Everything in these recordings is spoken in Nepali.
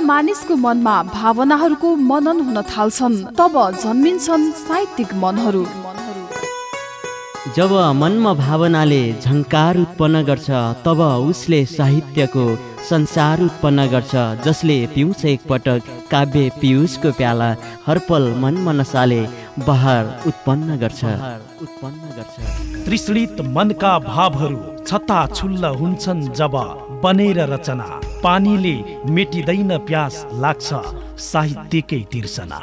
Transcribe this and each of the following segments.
मानिसको मनमा भावनाहरूको मनन हुन थाल्छन् तब जन्मिन्छन् साहित्यिक मनहरू। जब मनमा भावनाले झङ्कार उत्पन्न गर्छ तब उसले साहित्यको संसार उत्पन्न गर्छ जसले पिउँछ एकपटक काव्य पियुषको प्याला हरपल मन मनसाले बहार उत्पन्न गर्छ। उत्पन्न गर्छ तृष्णित मनका भावहरू छत्ता छुल्ल हुन्छन् जब बनेर रचना। पानीले मेटिँदैन प्यास लाग्छ साहित्यकै तिर्सना।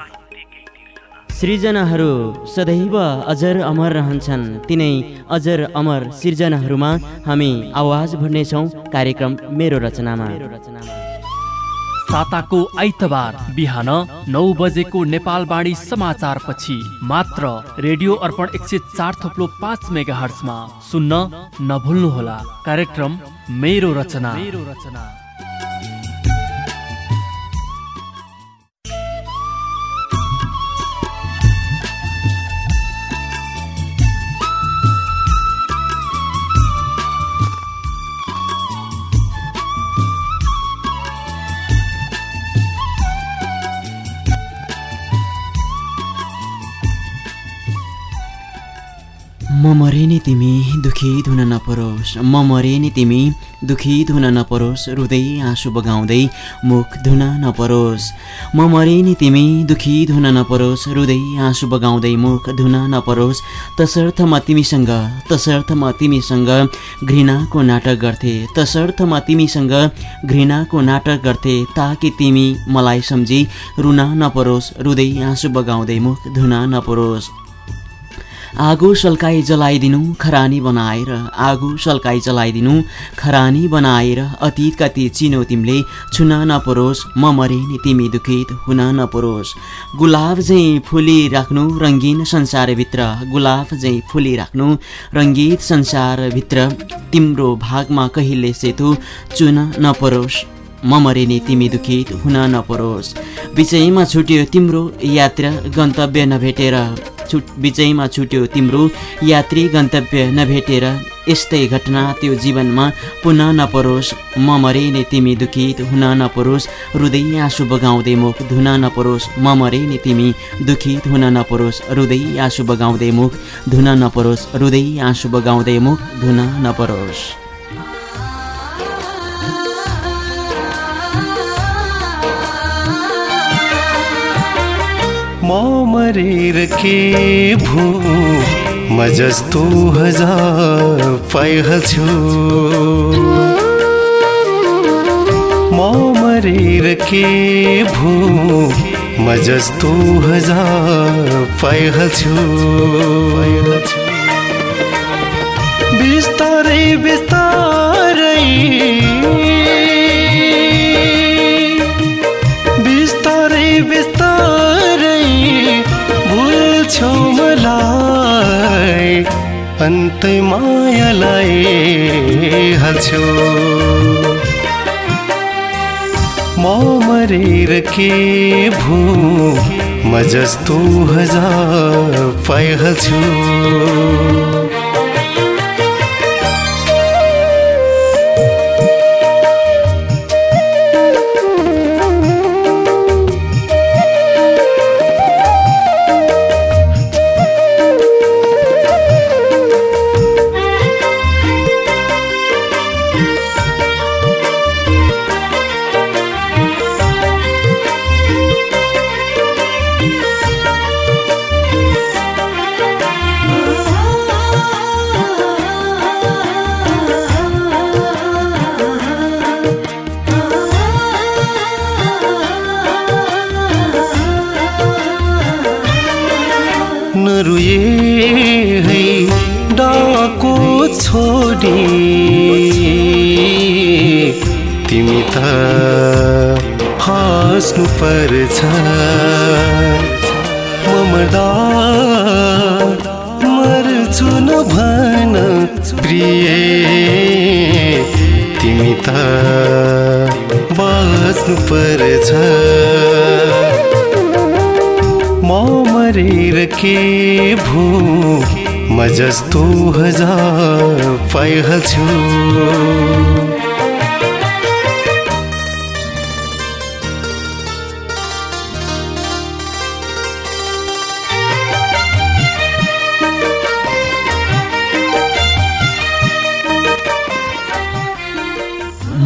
सृजनाहरू सदैव अजर अमर रहन्छन्। तिनै अजर अमर सृजनाहरूमा हामी आवाज भर्नेछौँ कार्यक्रम मेरो रचनामा। साताको आइतबार बिहान नौ बजेको नेपालवाणी समाचार पछि मात्र रेडियो अर्पण एक सय चार थप्लो पाँच मेगा हर्समा सुन्न नभुल्नुहोला। कार्यक्रम मेरो रचना मेरो रचना। नि तिमी दुखित हुन नपरोस्। म मरे नि तिमी दुखित हुन नपरोस्। रुँदै आँसु बगाउँदै मुख धुन नपरोस्। म मरे नि तिमी दुखित हुन नपरोस्। रुँदै आँसु बगाउँदै मुख धुन नपरोस्। तसर्थ म तिमीसँग तसर्थ म तिमीसँग घृणाको नाटक गर्थे। तसर्थ म तिमीसँग घृणाको नाटक गर्थे। ताकि तिमी मलाई सम्झी रुन नपरोस्। रुँदै आँसु बगाउँदै मुख धुन नपरोस्। आगो सल्काई जलाइदिनु खरानी बनाएर आगो सल्काई जलाइदिनु खरानी बनाएर अतीतका ती चिनो तिमीले छुन नपरोस् म मरे नि तिमी दुखित हुन नपरोस्। गुलाब झैँ फुलिराख्नु रङ्गीन संसारभित्र। गुलाब झैँ फुलिराख्नु रङ्गीत संसारभित्र। तिम्रो भागमा कहिले सेतु चुन नपरोस्। म मरे नि तिमी दुखित हुन नपरोस्। बिचैमा छुट्यो तिम्रो यात्रा गन्तव्य नभेटेर। छुट बिचैमा छुट्यो तिम्रो यात्री गन्तव्य नभेटेर। यस्तै घटना त्यो जीवनमा पुनः नपरोस्। म मरे नि तिमी दुखित हुन नपरोस्। रुँदै आँसु बगाउँदै मुख धुन नपरोस्। म मरे नि तिमी दुखित हुन नपरोस्। रुँदै आँसु बगाउँदै मुख धुन नपरोस्। रुँदै आँसु बगाउँदै मुख धुन नपरोस्। मरेर के भू म जस्तो हजार पाइहाल्छु म मरेर के भू म जस्तो हजार पाइहाल्छु बिस्तारै बिस्तारै अन्तै मायालाई हाल्छौ। म मरेर के भू? म जस्तो हजार पाइहाल्छु। नरुए है डाको छोडी। तिमी त हाँस्नु पर्छ मर्छु न भन प्रिय। तिमी त बाँच्नु पर्छ वीर के भो म जस्तो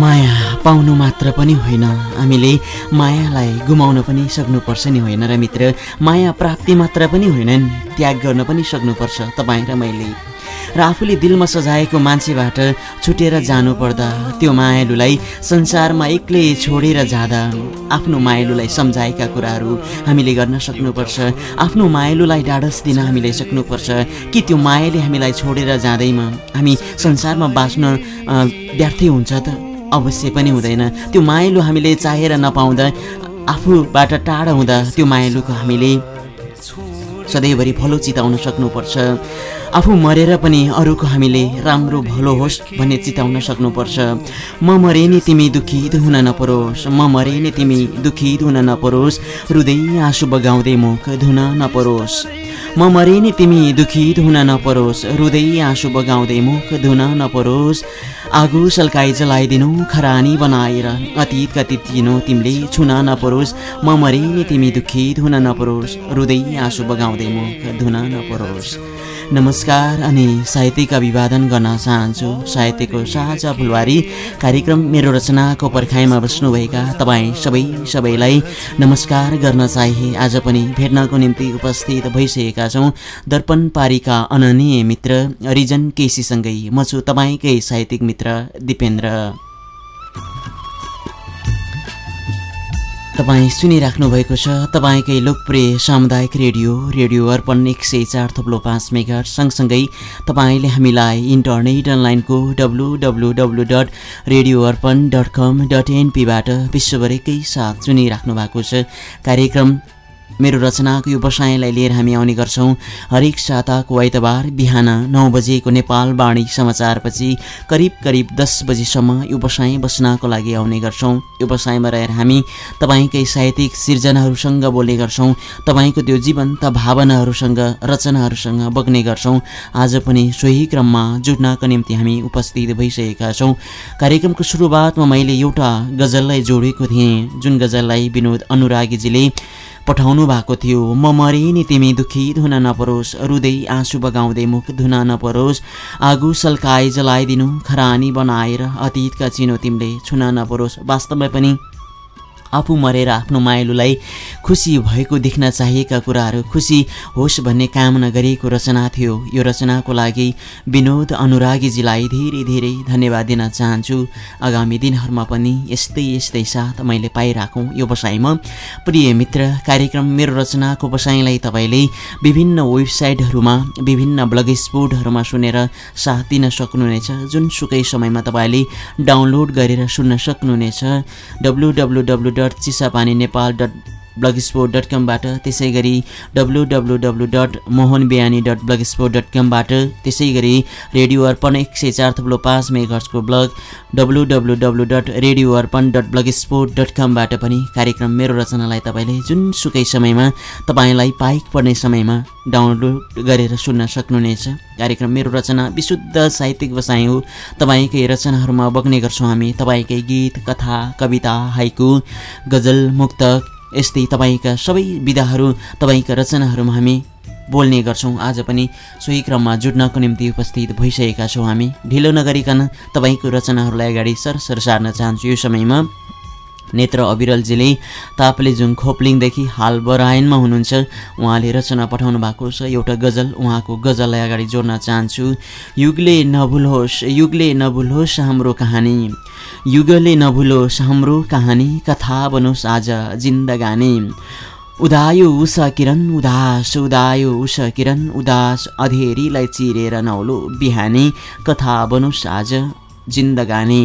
माया पाउनु मात्र पनि होइन। हामीले मायालाई गुमाउन पनि सक्नुपर्छ नि होइन र मित्र माया प्राप्ति मात्र पनि होइन नि त्याग गर्न पनि सक्नुपर्छ तपाईँ र मैले। र आफूले दिलमा सजाएको मान्छेबाट छुटेर जानुपर्दा त्यो मायालुलाई संसारमा एक्लै छोडेर जाँदा आफ्नो मायालुलाई सम्झाएका कुराहरू हामीले गर्न सक्नुपर्छ। आफ्नो मायालुलाई डाडस दिन हामीले सक्नुपर्छ कि त्यो मायाले हामीलाई छोडेर जाँदैमा हामी संसारमा बाँच्न व्यर्थै हुन्छ त? अवश्य पनि हुँदैन। त्यो मायालु हामीले चाहेर नपाउँदा आफूबाट टाढा हुँदा त्यो मायालुको हामीले सधैँभरि फलो चिताउन सक्नुपर्छ। आफू मरेर पनि अरूको हामीले राम्रो भलो होस् भन्ने चिताउन सक्नुपर्छ। म मरे नि तिमी दुखित हुन नपरोस् म मरे नि तिमी दुखित हुन नपरोस् हृदय आँसु बगाउँदै मुख धुन नपरोस्। म मरे नि तिमी दुखित हुन नपरोस्। हृदय आँसु बगाउँदै मुख धुन नपरोस्। आगो सल्काइ जलाइदिनु खरानी बनाएर अतीत कतित चिनो तिमीले छुन नपरोस्। म मरे नि तिमी दुखित हुन नपरोस्। हृदय आँसु बगाउँदै मुख धुन नपरोस्। नमस्कार अनि साहित्यिक अभिवादन गर्न चाहन्छु। साहित्यको साझा फुलवारी कार्यक्रम मेरो रचनाको पर्खाइमा बस्नुभएका तपाईँ सबै सबैलाई नमस्कार गर्न चाहे। आज पनि भेट्नको निम्ति उपस्थित भइसकेका छौँ। दर्पण पारीका अननीय मित्र रिजन केसीसँगै। म छु तपाईँकै साहित्यिक मित्र दिपेन्द्र। तपाईँ सुनिराख्नु भएको छ तपाईँकै लोकप्रिय सामुदायिक रेडियो रेडियो अर्पण एक सय चार थप्लो पाँच मेगा सँगसँगै तपाईँले हामीलाई इन्टरनेट अनलाइनको W W W dot radio Arpan dot com dot एनपीबाट विश्वभरिकै साथ सुनिराख्नु भएको छ। कार्यक्रम मेरो रचनाको यो बसाइँलाई लिएर हामी आउने गर्छौँ। हरेक साताको आइतबार बिहान नौ बजेको नेपाल बाणी समाचारपछि करिब करिब दस बजीसम्म यो बसाइँ बस्नको लागि आउने गर्छौँ। यो बसाइँमा रहेर हामी तपाईँकै साहित्यिक सिर्जनाहरूसँग बोल्ने गर्छौँ। तपाईँको त्यो जीवन्त भावनाहरूसँग रचनाहरूसँग बग्ने गर्छौँ। आज पनि सोही क्रममा जुट्नको निम्ति हामी उपस्थित भइसकेका छौँ। कार्यक्रमको सुरुवातमा मैले एउटा गजललाई जोडेको थिएँ जुन गजललाई विनोद अनुरागीजीले पठाउनु भएको थियो। म मरे नि तिमी दुखित हुन नपरोस् रुदै आँसु बगाउँदै मुख धुन नपरोस्। आगो सल्काए जलाइदिनु खरानी बनाएर अतीतका चिनो तिमीले छुन नपरोस्। वास्तवमा पनि आफू मरेर आफ्नो माइलोलाई खुसी भएको देख्न चाहिएका कुराहरू खुसी होस् भन्ने कामना गरिएको रचना थियो। यो रचनाको लागि विनोद अनुरागीजीलाई धेरै धेरै धन्यवाद दिन चाहन्छु। आगामी दिनहरूमा पनि यस्तै यस्तै साथ मैले पाइराखौँ। यो बसाइमा प्रिय मित्र कार्यक्रम मेरो रचनाको बसाइलाई तपाईँले विभिन्न वेबसाइटहरूमा विभिन्न ब्लग स्पोर्टहरूमा सुनेर साथ दिन सक्नुहुनेछ। जुनसुकै समयमा तपाईँले डाउनलोड गरेर सुन्न सक्नुहुनेछ। W W W dot Chisapani Nepal dot blogspot dot कमबाट त्यसै गरी W W W dot Mohan Bihani dot blogspot dot कमबाट त्यसै गरी रेडियो अर्पण एक सय चार थप्लो पाँच मेघर्सको blog W W W dot radio Arpan dot blogspot dot कमबाट पनि कार्यक्रम मेरो रचनालाई तपाईँले जुनसुकै समयमा तपाईँलाई पाइक पर्ने समयमा डाउनलोड गरेर सुन्न सक्नुहुनेछ। कार्यक्रम मेरो रचना विशुद्ध साहित्यिक बसाइ हो तपाईँकै रचनाहरूमा बग्ने गर्छौँ हामी। तपाईँकै गीत कथा कविता हाइकु गजल मुक्तक यस्तै तपाईँका सबै विधाहरू तपाईँका रचनाहरूमा हामी बोल्ने गर्छौँ। आज पनि सोही क्रममा जुट्नको निम्ति उपस्थित भइसकेका छौँ हामी। ढिलो नगरिकन तपाईँको रचनाहरूलाई अगाडि सरसर सार्न चाहन्छु। यो समयमा नेत्र अविरलजीले ताप्लेजुङ खोप्लिङदेखि हाल बरायनमा हुनुहुन्छ उहाँले रचना पठाउनु भएको छ। एउटा गजल उहाँको गजललाई अगाडि जोड्न चाहन्छु। युगले नभुलोस् युगले नभुलोस् हाम्रो कहानी। युगले नभुलोस् हाम्रो कहानी कथा बनोस् आज जिन्दगानी। उदायो उषा किरण उदास उदायो उषा किरण उदास अधेरीलाई चिरेर नौलो बिहानी। कथा बनोस् आज जिन्दगानी।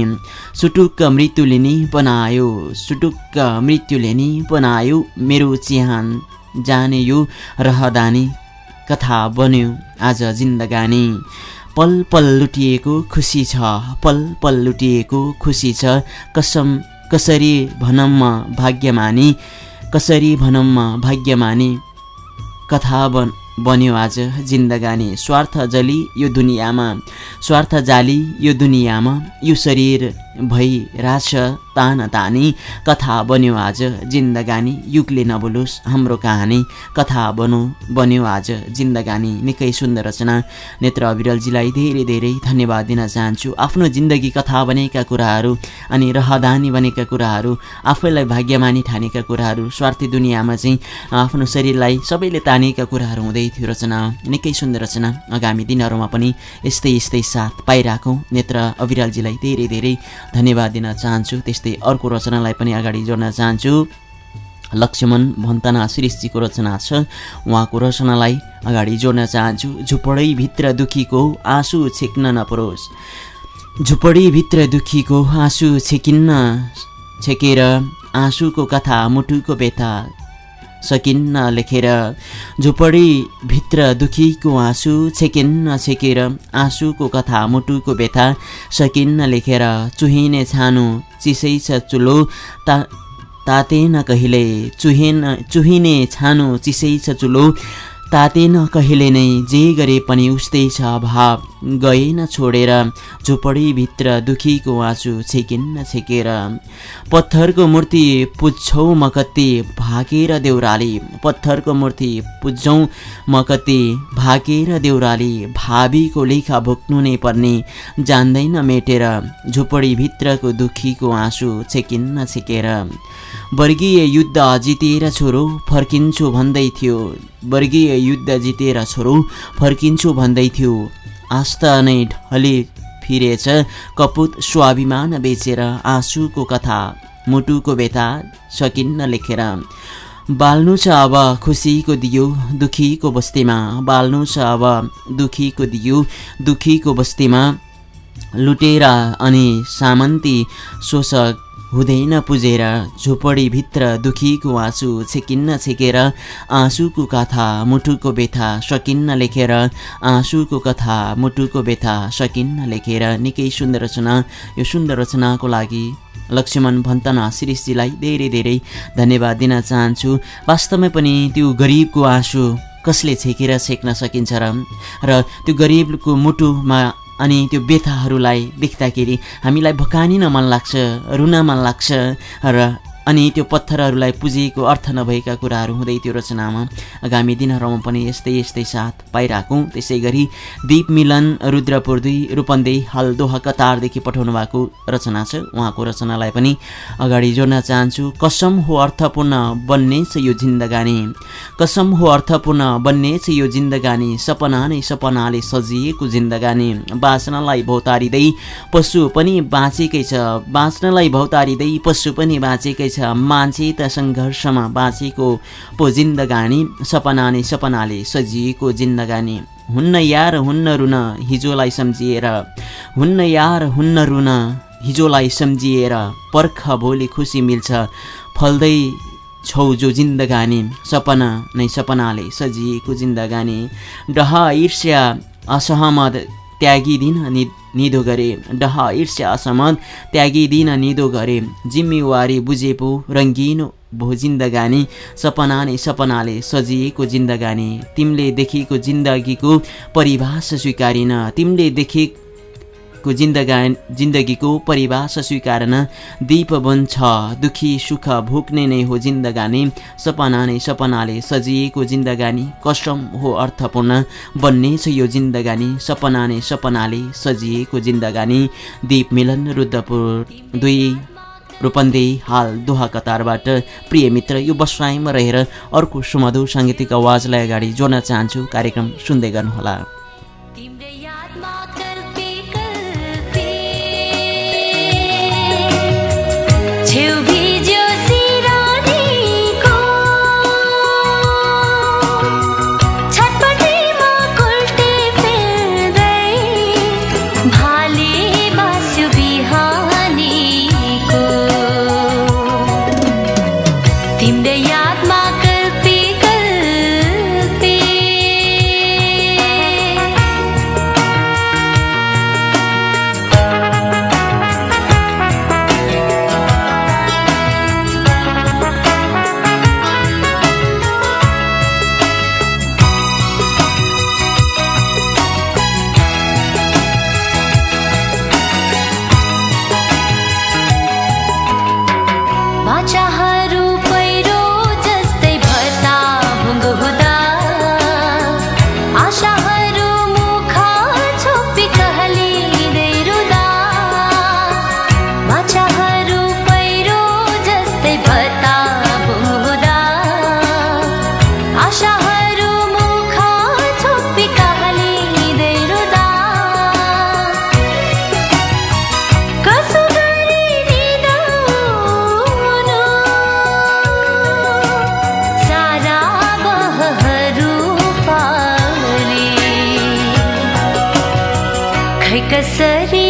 सुटुक्क मृत्युले नि बनायो सुटुक्क मृत्युले नि बनायो मेरो चिहान। जाने यो रहदानी कथा बन्यो आज जिन्दगानी। पल पल लुटिएको खुसी छ पल पल लुटिएको खुसी छ। कसम कसरी भनममा भाग्यमानी कसरी भनममा भाग्यमानी। कथा बन बन्यो आज जिन्दगानी स्वार्थ जली यो दुनियाँमा। स्वार्थ जाली यो दुनियाँमा। यो शरीर भइरहेछ तान तानी कथा बन्यो आज जिन्दगानी युगले नबोलोस् हाम्रो कहानी। कथा बनो बन्यो आज जिन्दगानी निकै सुन्दर रचना। नेत्र अविरलजीलाई धेरै धेरै धन्यवाद दिन चाहन्छु। आफ्नो जिन्दगी कथा बनेका कुराहरू अनि रहदानी बनेका कुराहरू आफैलाई भाग्यमानी ठानेका कुराहरू स्वार्थी दुनियाँमा चाहिँ आफ्नो शरीरलाई सबैले तानेका कुराहरू हुँदै थियो रचना। निकै सुन्दर रचना। आगामी दिनहरूमा पनि यस्तै यस्तै साथ पाइराखौँ। नेत्र अविरालजीलाई धेरै धेरै धन्यवाद दिन चाहन्छु। त्यस्तै अर्को रचनालाई पनि अगाडि जोड्न चाहन्छु। लक्ष्मण भन्तना शिरिषजीको रचना छ। उहाँको रचनालाई अगाडि जोड्न चाहन्छु। झुपडैभित्र दुखीको आँसु छेक्न नपरोस्। झुपडीभित्र दुखीको आँसु छेकिन्न छेकेर आँसुको कथा मुटुको व्यथा सकिन्न लेखेर। झुपडीभित्र दुखीको आँसु छेकिन्न छेकेर आँसुको कथा मुटुको व्यथा सकिन्न लेखेर चुहिने छानो चिसै छ चुलो ता तातेन कहिले चुहेन चुहिने छानो चिसै छ चुलो तातेन कहिले नै जे गरे पनि उस्तै छ भाव। गएन छोडेर झुपडीभित्र दुखीको आँसु छेकिन्न छेकेर पत्थरको मूर्ति पुज्छौ म कति भागेर देउराली पत्थरको मूर्ति पुज्छौ म कति भागेर देउराली भावीको लेखा भोग्नु नै पर्ने जान्दैन मेटेर झुपडीभित्रको दुखीको आँसु छेकिन्न छेकेर। वर्गीय युद्ध जितेर छोरो फर्किन्छु भन्दै थियो। वर्गीय युद्ध जितेर छोरो फर्किन्छु भन्दै थियो। आस्था नै ढले फिरेछ कपुत स्वाभिमान बेचेर आँसुको कथा मुटुको व्यथा सकिन्न लेखेर। बाल्नु छ अब खुसीको दियो दुखीको बस्तीमा। बाल्नु छ अब दुखीको दियो दुखीको बस्तीमा। लुटेर अनि सामन्ती शोषक हुँदैन पुजेर झोपडीभित्र दुखीको आँसु छेकिन्न छेकेर आँसुको कथा मुटुको व्यथा सकिन्न लेखेर आँसुको कथा मुटुको व्यथा सकिन्न लेखेर निकै सुन्दर रचना। यो सुन्दर रचनाको लागि लक्ष्मण भन्तना शिरिषजीलाई धेरै धेरै धन्यवाद दिन चाहन्छु। वास्तवमै पनि त्यो गरिबको आँसु कसले छेकेर छेक्न सकिन्छ र र त्यो गरिबको मुटुमा अनि त्यो व्यथाहरूलाई देख्दाखेरि हामीलाई भकानिन मन लाग्छ रुन मन लाग्छ र अनि त्यो पत्थरहरूलाई पुजिएको अर्थ नभएका कुराहरू हुँदै त्यो रचनामा आगामी दिनहरूमा पनि यस्तै यस्तै साथ पाइरहेको त्यसै गरी दीप मिलन रुद्रपुर दुई रूपन्देही हाल दोहा कतारदेखि पठाउनु भएको रचना छ। उहाँको रचनालाई पनि अगाडि जोड्न चाहन्छु। कसम हो अर्थपूर्ण बन्नेछ यो जिन्दगानी। कसम हो अर्थपूर्ण बन्नेछ यो जिन्दगानी। सपना नै सपनाले सजिएको जिन्दगानी। बाँच्नलाई भौतारिँदै पशु पनि बाँचेकै छ। बाँच्नलाई भौतारिँदै पशु पनि बाँचेकै छ। मान्छे त सङ्घर्षमा बाँचेको पो जिन्दगानी सपना नै सपनाले सजिएको जिन्दगानी। हुन्न यार हुन्न रुन हिजोलाई सम्झिएर। हुन्न यार हुन्न रुन हिजोलाई सम्झिएर। पर्ख भोलि खुसी मिल्छ। फल्दै छौ जो जिन्दगानी सपना नै सपनाले सजिएको जिन्दगानी। डह ईर्ष्या असहमत त्यागिदिन नि निदो गरे। डह ईर्ष्या असहमत त्यागिदिन निदो गरे। जिम्मेवारी बुझे पो रङ्गिनो भो जिन्दगानी। सपना नै सपनाले सजिएको जिन्दगानी। तिमीले देखेको जिन्दगीको परिभाषा स्वीकारिन। तिमीले देखेको जिन्दगा जिन्दगीको परिभाषा स्वीकार्न दीप बन्छ दुखी सुख भोग्ने नै हो जिन्दगानी। सपना नै सपनाले सजिएको जिन्दगानी। कसम हो अर्थपूर्ण बन्नेछ यो जिन्दगानी। सपना नै सपनाले सजिएको जिन्दगानी। दीप मिलन रुद्रपुर दुई। रूपन्देही हाल दोहा कतारबाट। प्रिय मित्र यो बसाइमा रहेर अर्को सुमधुर साङ्गीतिक आवाजलाई अगाडि जोड्न चाहन्छु। कार्यक्रम सुन्दै गर्नुहोला। to be कसरी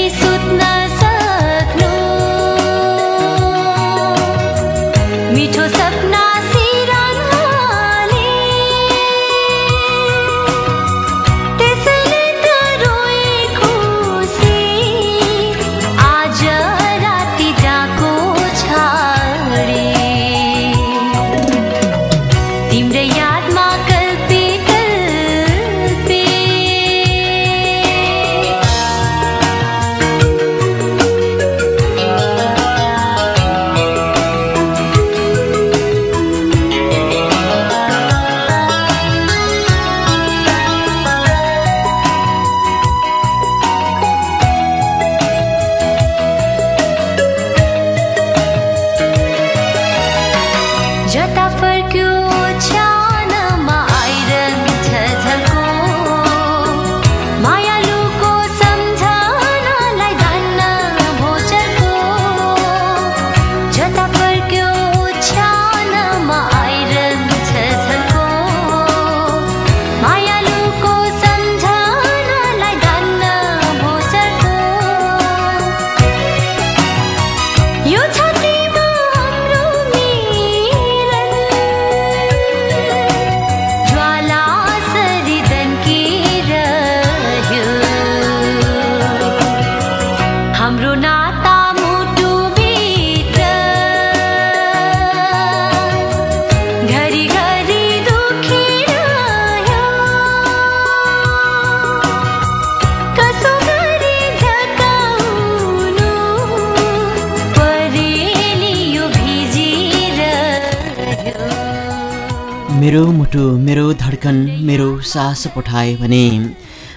मेरो मुटु मेरो धड्कन मेरो सास पठाए भने।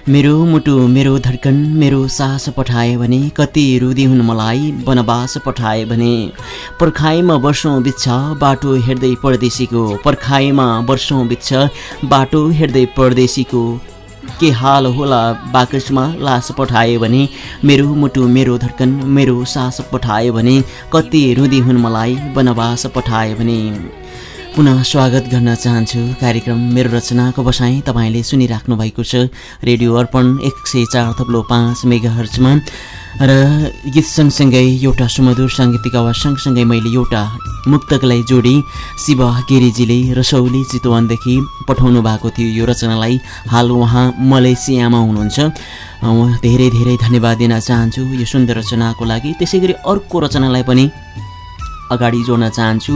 मेरो मुटु मेरो धड्कन मेरो सास पठाए भने कति रुदी हुन् मलाई वनवास पठाए भने। पर्खाइमा वर्षौँ बित्छ बाटो हेर्दै परदेशीको। पर्खाइमा वर्षौँ बित्छ बाटो हेर्दै परदेशीको। के हाल होला बाकसमा लास पठायो भने? मेरो मुटु मेरो धड्कन मेरो सास पठायो भने कति रुदी हुन् मलाई वनवास पठायो भने। पुनः स्वागत गर्न चाहन्छु। कार्यक्रम मेरो रचनाको बसाइ तपाईँले सुनिराख्नु भएको छ। रेडियो अर्पण एक सय चार थप्लो पाँच मेगा हर्चमा र गीत सँगसँगै एउटा सुमधुर साङ्गीतिक आवाज सँगसँगै मैले एउटा मुक्तकलाई जोडी शिव गिरिजीले रसौली चितवनदेखि पठाउनु भएको थियो यो रचनालाई। हाल उहाँ मलेसियामा हुनुहुन्छ। धेरै धेरै धन्यवाद दिन चाहन्छु यो सुन्दर रचनाको लागि। त्यसै अर्को रचनालाई पनि अगाडि जोड्न चाहन्छु।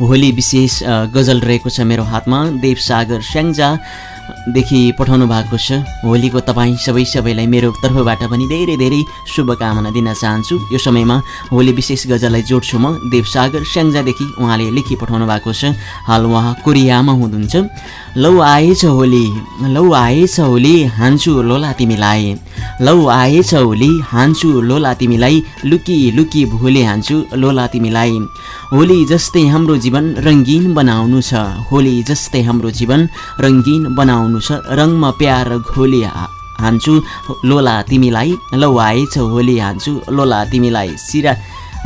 होली विशेष गजल रहेको छ मेरो हातमा। देवसागर स्याङ्जादेखि पठाउनु भएको छ। होलीको तपाईँ सबै सबैलाई मेरो तर्फबाट पनि धेरै धेरै शुभकामना दिन चाहन्छु। यो समयमा होली विशेष गजललाई जोड्छु म। देवसागर स्याङ्जादेखि उहाँले लेखी पठाउनु भएको छ। हाल उहाँ कोरियामा हुनुहुन्छ। लौ आएछ होली लौ आएछ होली हान्छु लोला तिमीलाई लौ आएछ होली हान्छु लोला तिमीलाई लुकी लुकी भोले हान्छु लोला तिमीलाई होली जस्तै हाम्रो जीवन रङ्गीन बनाउनु छ होली जस्तै हाम्रो जीवन रङ्गीन बनाउनु छ रङमा प्यार घोली हान्छु लोला तिमीलाई लौ आएछ होली हान्छु लोला तिमीलाई सिरा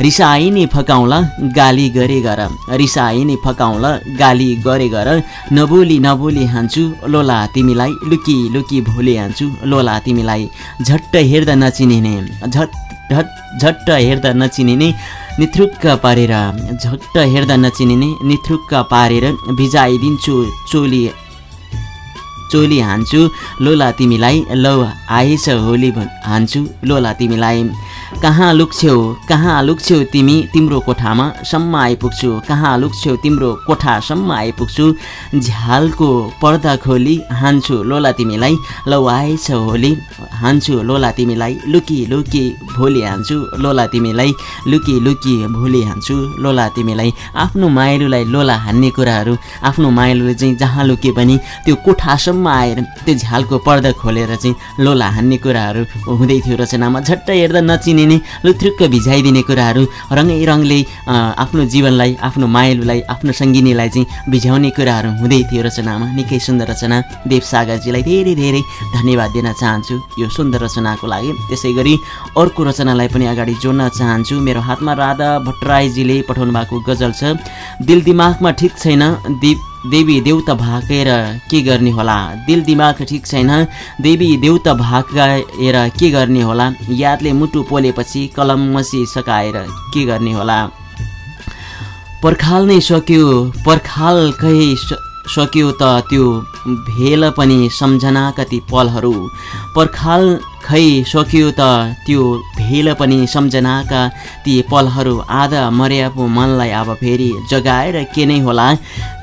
रिसाइ नि फकाउँला गाली गरे गर। रिसाइ नि फकाउँला गाली गरे गर। नबोली नबोली हान्छु लोला तिमीलाई लुकी लुकी भोले हान्छु लोला तिमीलाई। झट्ट हेर्दा नचिनिने झट झट झट्ट हेर्दा नचिनिने निथुक्क पारेर। झट्ट हेर्दा नचिनिने निथुक्क पारेर भिजाइदिन्छु चोली चोली हान्छु लोला तिमीलाई लौ आएछ होली हान्छु लोला तिमीलाई। कहाँ लुक्छ्यौ? कहाँ लुक्छ्यौ तिमी तिम्रो कोठामा? सम्म आइपुग्छु। कहाँ लुक्छ्यौ तिम्रो कोठासम्म आइपुग्छु। झ्यालको पर्दा खोली हान्छु लोला तिमीलाई। लौ आएछ होली। हान्छु लोला तिमीलाई। लुकी लुकी भोलि हान्छु लोला तिमीलाई। लुकी लुकी भोलि हान्छु लोला तिमीलाई। आफ्नो माइलोलाई लोला हान्ने कुराहरू। आफ्नो माइलोले चाहिँ जहाँ लुके पनि त्यो कोठासम्म आएर त्यो झ्यालको पर्दा खोलेर चाहिँ लोला हान्ने कुराहरू हुँदै थियो रचनामा। झट्ट हेर्दा नचिनिने लुथ्रुक्क भिजाइदिने कुराहरू रङै रङले आफ्नो जीवनलाई आफ्नो माइलोलाई आफ्नो सङ्गिनीलाई चाहिँ भिजाउने कुराहरू हुँदै थियो रचनामा। निकै सुन्दर रचना। देव सागरजीलाई धेरै धेरै धन्यवाद दिन चाहन्छु यो सुन्दर रचनाको लागि। त्यसै गरी अर्को रचनालाई पनि अगाडि जोड्न चाहन्छु। मेरो हातमा राधा भट्टराईजीले पठाउनु भएको गजल छ दिल दिमागमा ठिक छैन दिप देवी देउता भाकेर के गर्ने होला? दिल दिमाग ठिक छैन। देवी देउता भाकाएर के गर्ने होला? यादले मुटु पोलेपछि कलम मसी सकाएर के गर्ने होला? पर्खाल नै सक्यो। पर्खाल कहीँ सक्यो त त्यो भेल पनि सम्झना कति पलहरू। पर्खाल खै सक्यो त त्यो भेल पनि सम्झनाका ती पलहरू आधा मर्या पो मनलाई अब फेरि जगाएर के नै होला?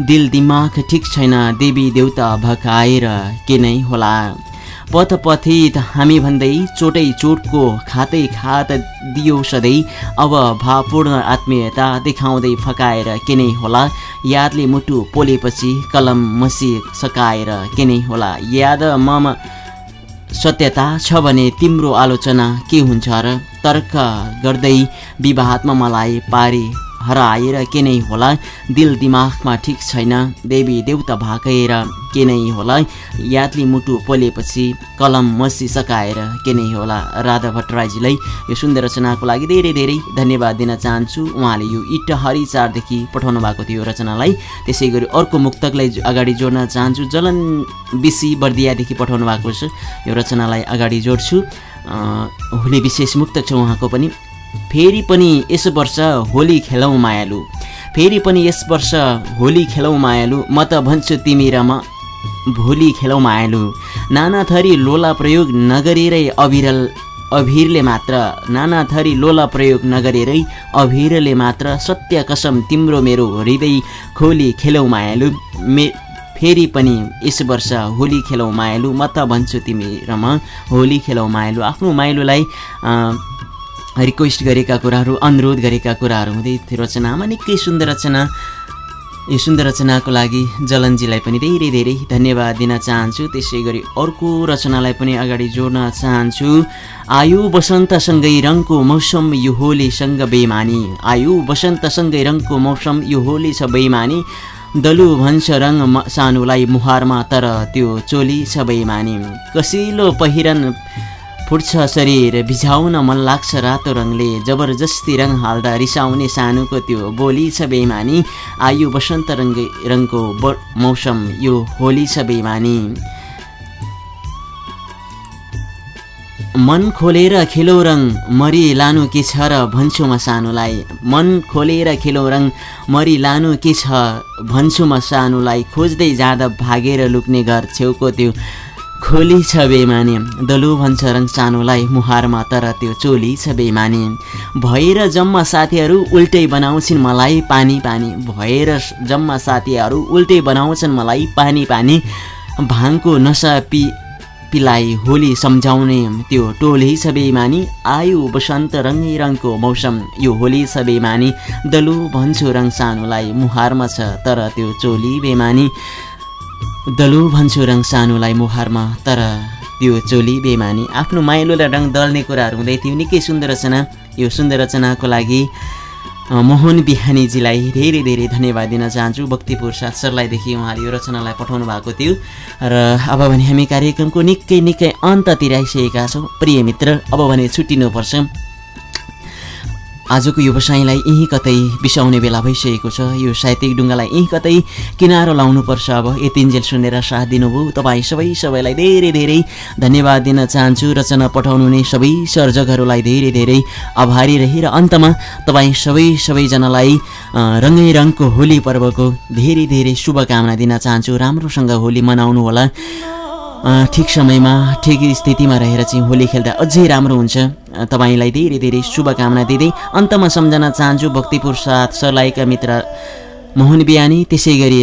दिल दिमाग ठिक छैन देवी देउता भकाएर के नै होला? पथ पथित हामी भन्दै चोटै चोटको खातै खात दियो सधैँ। अब भावपूर्ण आत्मीयता देखाउँदै फकाएर के नै होला। यादले मुटु पोलेपछि कलम मसी सकाएर के नै होला। याद ममा सत्यता छ भने तिम्रो आलोचना के हुन्छ र तर्क गर्दै विवाहमा मलाई पारी हराएर के नै होला दिल दिमागमा ठिक छैन। देवी देउता भाकेर के नै होला यादले मुटु पोलेपछि कलम मसी सकाएर के नै होला। राधा भट्टराईजीलाई यो सुन्दर रचनाको लागि धेरै धेरै धन्यवाद दिन चाहन्छु। उहाँले यो इटहरी चारदेखि पठाउनु भएको थियो रचनालाई। त्यसै गरी अर्को मुक्तकलाई अगाडि जोड्न चाहन्छु जलन बिसी बर्दियादेखि पठाउनु भएको छ। यो रचनालाई अगाडि जोड्छु। होली विशेष मुक्तक छ उहाँको पनि। फेरि पनि यस वर्ष होली खेलौँ मायालु। फेरि पनि यस वर्ष होली खेलौँ मायालु। म त भन्छु तिमी र म भोलि खेलौँ मायालु। नाना थरी लोला प्रयोग नगरेरै अविरल अभिरले मात्र। नाना थरी लोला प्रयोग नगरेरै अभिरले मात्र। सत्य कसम तिम्रो मेरो हृदय खोली खेलौँ मायालु। मे फेरि पनि यस वर्ष होली खेलौँ मायालु। म त भन्छु तिमी र म होली खेलौँ मायालु। आफ्नो माइलोलाई रिक्वेस्ट गरेका कुराहरू अनुरोध गरेका कुराहरू हुँदै थियो रचनामा। निकै सुन्दर रचना। यो सुन्दर रचनाको लागि जलनजीलाई पनि धेरै धेरै धन्यवाद दिन चाहन्छु। त्यसै गरी अर्को रचनालाई पनि अगाडि जोड्न चाहन्छु। आयु वसन्तसँगै रङको मौसम यो होलीसँग बेमानी आयु वसन्तसँगै रङको मौसम यो होली छ बेमानी दलु भन्छ रङ सानुलाई मुहारमा तर त्यो चोली छ बेमानी कसिलो पहिरन फुट्छ शरीर भिजाउन मन लाग्छ रातो रङले। जबरजस्ती रङ हाल्दा रिसाउने सानुको त्यो बोली छ बेमानी आयु वसन्त रङ्ग रङको ब मौसम यो होली छ बेमानी मन खोलेर खेलो रङ मरि लानु के छ र भन्छु म सानुलाई। मन खोलेर खेलो रङ मरि लानु के छ भन्छु म सानुलाई। खोज्दै जाँदा भागेर लुक्ने घर छेउको त्यो खोली छ बेमानी। दलु भन्छ रङ सानुलाई मुहारमा तर त्यो चोली छ बेमानी। भएर जम्मा साथीहरू उल्टै बनाउँछन् मलाई पानी पानी। भएर जम्मा साथीहरू उल्टै बनाउँछन् मलाई पानी पानी। भाङको नसा पि पिलाई होली सम्झाउने। त्यो टोली छ बेमानी आयु वसन्त रङ्गी रङको मौसम। यो होली छ बेमानी दलु भन्छु रङ सानुलाई मुहारमा छ तर त्यो चोली बेमानी। दलु भन्छु रङ सानुलाई मुहारमा तर त्यो चोली बेमानी आफ्नो माइलोलाई रङ दल्ने कुराहरू हुँदै थियो। निकै सुन्दर रचना। यो सुन्दर रचनाको लागि मोहन बिहानीजीलाई धेरै धेरै धन्यवाद दिन चाहन्छु। भक्तिपुर सरलाईदेखि उहाँले यो रचनालाई पठाउनु भएको थियो। र अब भने हामी कार्यक्रमको निकै निकै अन्ततिर आइसकेका छौँ। प्रिय मित्र अब भने छुट्टिनुपर्छ। आजको यो बसाइँलाई यहीँ कतै बिसाउने बेला भइसकेको छ। यो साहित्यिक ढुङ्गालाई यहीँ कतै किनारो लाउनुपर्छ। अब यतिन्जेल सुनेर साथ दिनुभयो। तपाईँ सबै सबैलाई धेरै धेरै धन्यवाद दिन चाहन्छु। रचना पठाउनु हुने सबै सर्जकहरूलाई धेरै धेरै आभारी रहे र अन्तमा तपाईँ सबै सबैजनालाई रङ्गै रङको होली पर्वको धेरै धेरै शुभकामना दिन चाहन्छु। राम्रोसँग होली मनाउनु होला ठिक समयमा ठिक स्थितिमा रहेर चाहिँ होली खेल्दा अझै राम्रो हुन्छ। तपाईँलाई धेरै धेरै शुभकामना दिँदै अन्तमा सम्झन चाहन्छु भक्तिपुर साथ सर्लाहीका मित्र मोहन बिहानी त्यसै गरी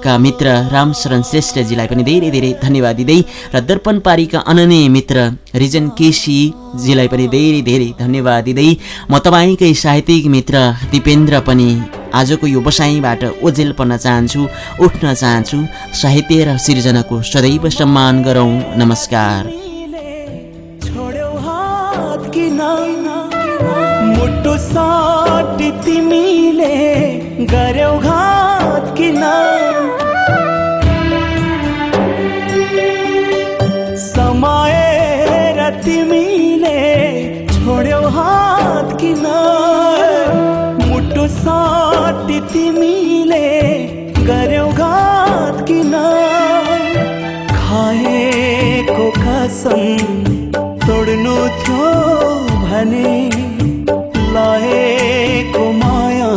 रामेछापका मित्र रामशरण श्रेष्ठजीलाई पनि धेरै धेरै धन्यवाद दिँदै र दर्पण पारीका अनन्य मित्र रिजन केसीजीलाई पनि धेरै धेरै धन्यवाद दिँदै म तपाईँकै साहित्यिक मित्र दिपेन्द्र पनि आजको यो बसाइँबाट ओझेल पर्न चाहन्छु उठ्न चाहन्छु। साहित्य र सिर्जनाको सदैव सम्मान गरौँ। नमस्कार। तिमीले कसम तोड्नु थियो भने लाएको माया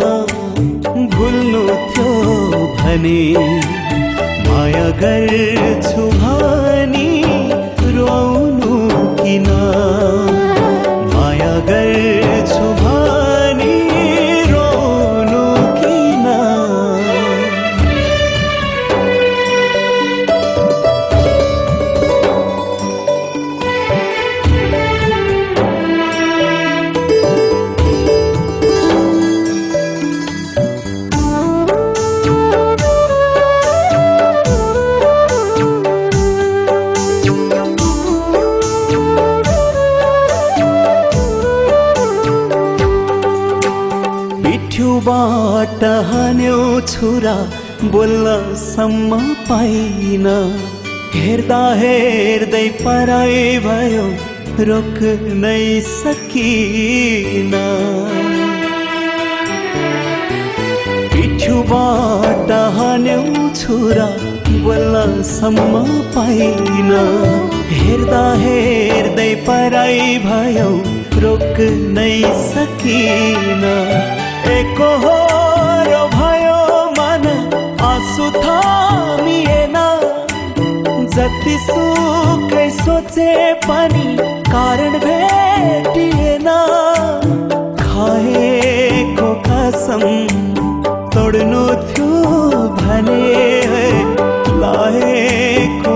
भुल्नु थियो भने माया गर्छु भनी रोउनु किन? माया गर्छु छुरा बोल्नसम्म पाइन। हेर्दा हेर्दै पराई भयो रोक्नै सकिन। पिठ्युबाट हान्यो छुरा बोल्नसम्म पाइन। हेर्दा हेर्दै पराई भयो रोक्नै सकिन। भयो मन आँसु थामिएन जति सुकै सोचे पनि कारण भेटिएन। खाएको कसम तोड्नु थियो भने लहेको